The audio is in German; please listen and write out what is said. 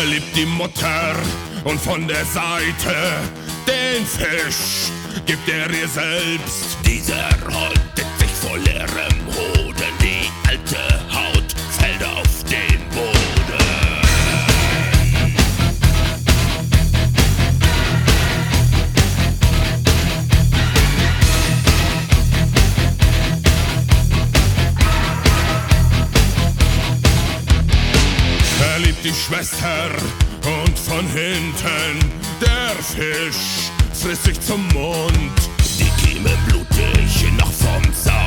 Er liebt die Mutter und von der Seite den Fisch gibt er ihr selbst. Dieser häutet sich voll leerem Hoden die alte Haut. Die Schwester und von hinten der Fisch frisst sich zum Mund. Die Kieme blutig noch vom Saum.